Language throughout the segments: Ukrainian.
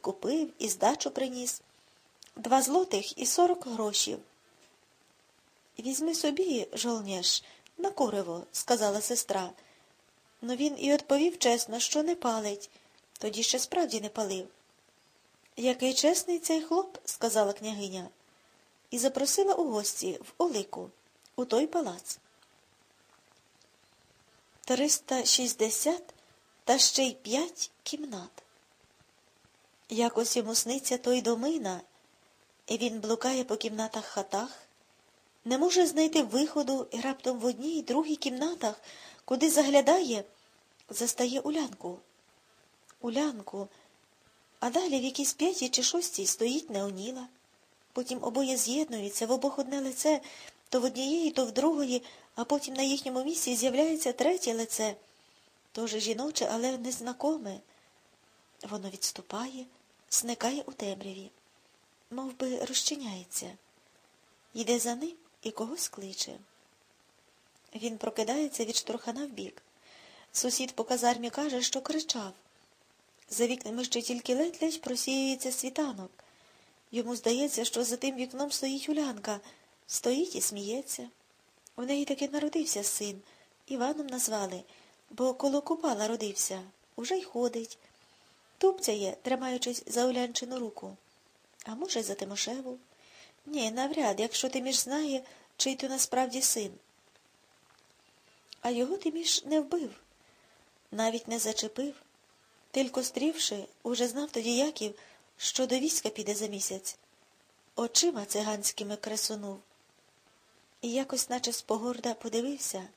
купив, і здачу приніс. Два злотих і сорок грошів. Візьми собі, жолнєш, на куриво, сказала сестра. Но він і відповів чесно, що не палить, тоді ще справді не палив. Який чесний цей хлоп, сказала княгиня, і запросила у гості в Олику, у той палац. Триста шістдесят та ще й п'ять кімнат. Якось йому сниться той домина, і він блукає по кімнатах хатах, не може знайти виходу і раптом в одній й другій кімнатах, куди заглядає, застає улянку. Улянку, а далі в якійсь п'ятій чи шостій стоїть Неоніла. Потім обоє з'єднуються в обох одне лице, то в однієї, то в другої, а потім на їхньому місці з'являється третє лице, тоже жіноче, але незнакоме. Воно відступає, зникає у темряві, мов би розчиняється, йде за ним і когось кличе. Він прокидається від штурхана вбік. Сусід по казармі каже, що кричав. За вікнами ще тільки ледь-ледь просіюється світанок. Йому здається, що за тим вікном стоїть Улянка, стоїть і сміється. У неї таки народився син, Іваном назвали, бо коло купала родився, уже й ходить. Тупцяє, тримаючись за Улянчину руку. А може, за Тимошеву? Ні, навряд, якщо Тиміш знає, чий то насправді син. А його Тиміш не вбив, навіть не зачепив. Тільки стрівши, уже знав тоді Яків, що до війська піде за місяць. Очима циганськими красунув. І якось, наче спогорда, подивився,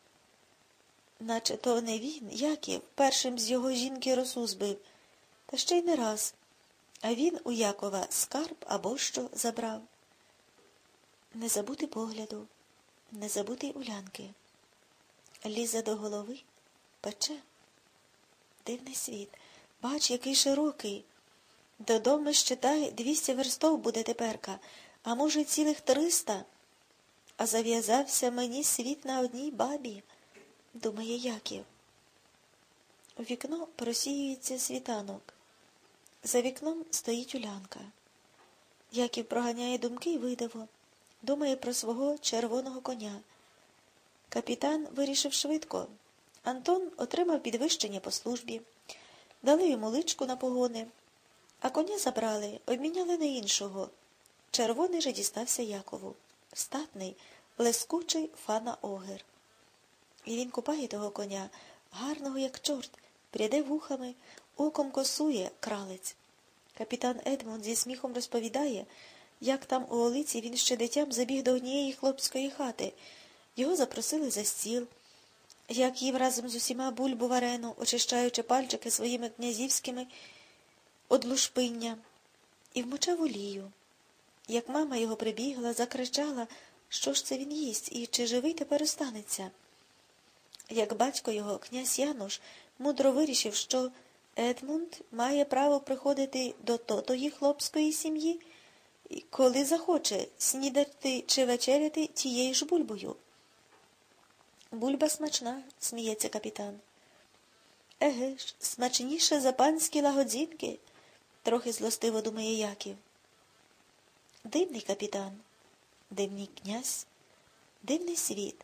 наче то не він, Яків, першим з його жінки росу збив, та ще й не раз, а він у Якова скарб або що забрав. Не забути погляду, не забути улянки. Лізе до голови, пече. Дивний світ. Бач, який широкий. Додому щитай, двісті верстов буде теперка, а може, цілих триста. А зав'язався мені світ на одній бабі, думає Яків. У вікно просіюється світанок. За вікном стоїть улянка. Яків проганяє думки й видиво, думає про свого червоного коня. Капітан вирішив швидко. Антон отримав підвищення по службі, дали йому личку на погони, а коня забрали, обміняли на іншого. Червоний же дістався Якову. Статний, блискучий фана огер. І він купає того коня, гарного, як чорт, пряде вухами, оком косує кралець. Капітан Едмунд зі сміхом розповідає, як там у олиці він ще дитям забіг до однієї хлопської хати. Його запросили за стіл, як їв разом з усіма бульбу варену, очищаючи пальчики своїми князівськими одлушпиння, і вмочав олію. Як мама його прибігла, закричала, що ж це він їсть і чи живий тепер останеться. Як батько його, князь Януш, мудро вирішив, що Едмунд має право приходити до тотої хлопської сім'ї, коли захоче снідати чи вечеряти тією ж бульбою. Бульба смачна, сміється капітан. Еге ж, смачніше за панські лагодзінки, трохи злостиво думає Яків. Дивний капітан, дивний князь, дивний світ.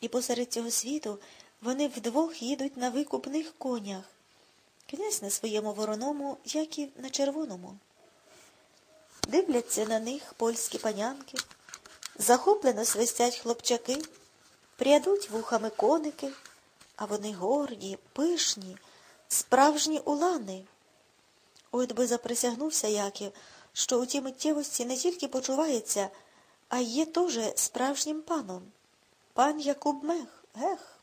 І посеред цього світу вони вдвох їдуть на викупних конях. Князь на своєму вороному, Яків на червоному. Дивляться на них польські панянки, захоплено свистять хлопчаки, прядуть вухами коники, а вони горді, пишні, справжні улани. От би заприсягнувся Яків, що у тій миттєвості не тільки почувається, а є теж справжнім паном. Пан Якуб Мех, гех.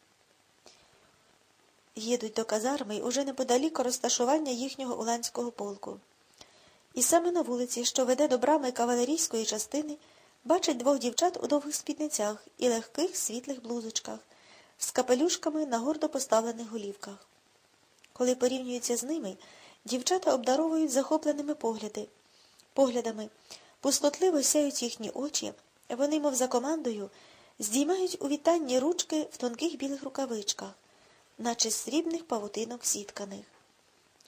Їдуть до казарми й уже неподалік розташування їхнього уланського полку. І саме на вулиці, що веде до брами кавалерійської частини, бачить двох дівчат у довгих спідницях і легких світлих блузочках, з капелюшками на гордо поставлених голівках. Коли порівнюються з ними, дівчата обдаровують захопленими погляди, поглядами, пустотливо сяють їхні очі, вони, мов за командою, здіймають у вітанні ручки в тонких білих рукавичках, наче срібних павутинок сітканих.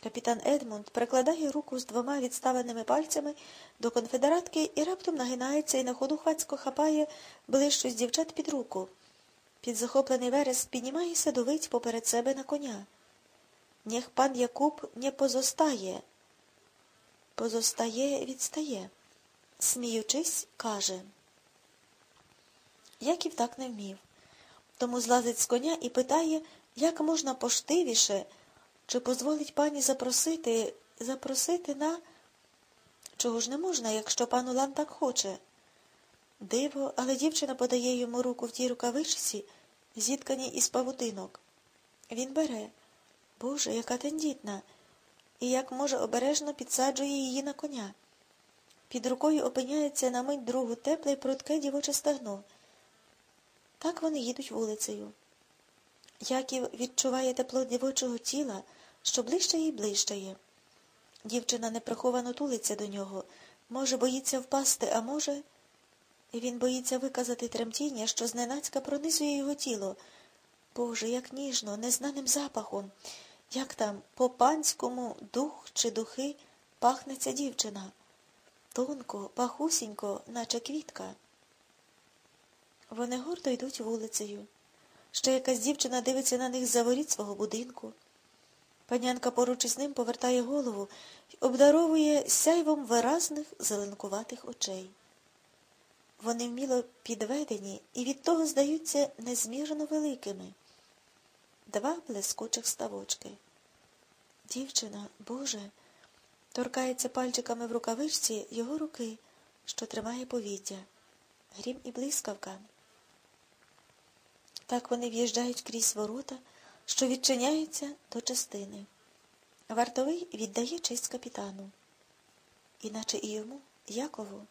Капітан Едмунд прикладає руку з двома відставленими пальцями до конфедератки і раптом нагинається і на ходу хвацько хапає ближчу з дівчат під руку. Під захоплений верес піднімає садовиць поперед себе на коня. Нєх пан Якуб не позостає. Позостає, відстає. Сміючись, каже. Яків так не вмів. Тому злазить з коня і питає, як можна поштивіше, чи дозволить пані запросити, запросити на. Чого ж не можна, якщо пан Улан так хоче? Диво, але дівчина подає йому руку в тій рукавичці, зіткані із павутинок. Він бере. Боже, яка тендітна, і як може обережно підсаджує її на коня. Під рукою опиняється на мить другу тепле й прудке дівоче стегно. Так вони їдуть вулицею. Яків відчуває тепло дівочого тіла, що ближче і ближчає. Дівчина неприховано тулиться до нього, може, боїться впасти, а може, він боїться виказати тремтіння, що зненацька пронизує його тіло. Боже, як ніжно, незнаним запахом, як там по панському дух чи духи пахне ця дівчина. Тонко, пахусінько, наче квітка. Вони гордо йдуть вулицею. Ще якась дівчина дивиться на них з-за воріт свого будинку. Панянка поруч із ним повертає голову і обдаровує сяйвом виразних зеленкуватих очей. Вони вміло підведені і від того здаються незмірно великими. Два блискучих ставочки. Дівчина, Боже, торкається пальчиками в рукавичці його руки, що тримає повітря. Грім і блискавка. Так вони в'їжджають крізь ворота, що відчиняються до частини. Вартовий віддає честь капітану. Іначе і йому, Якову,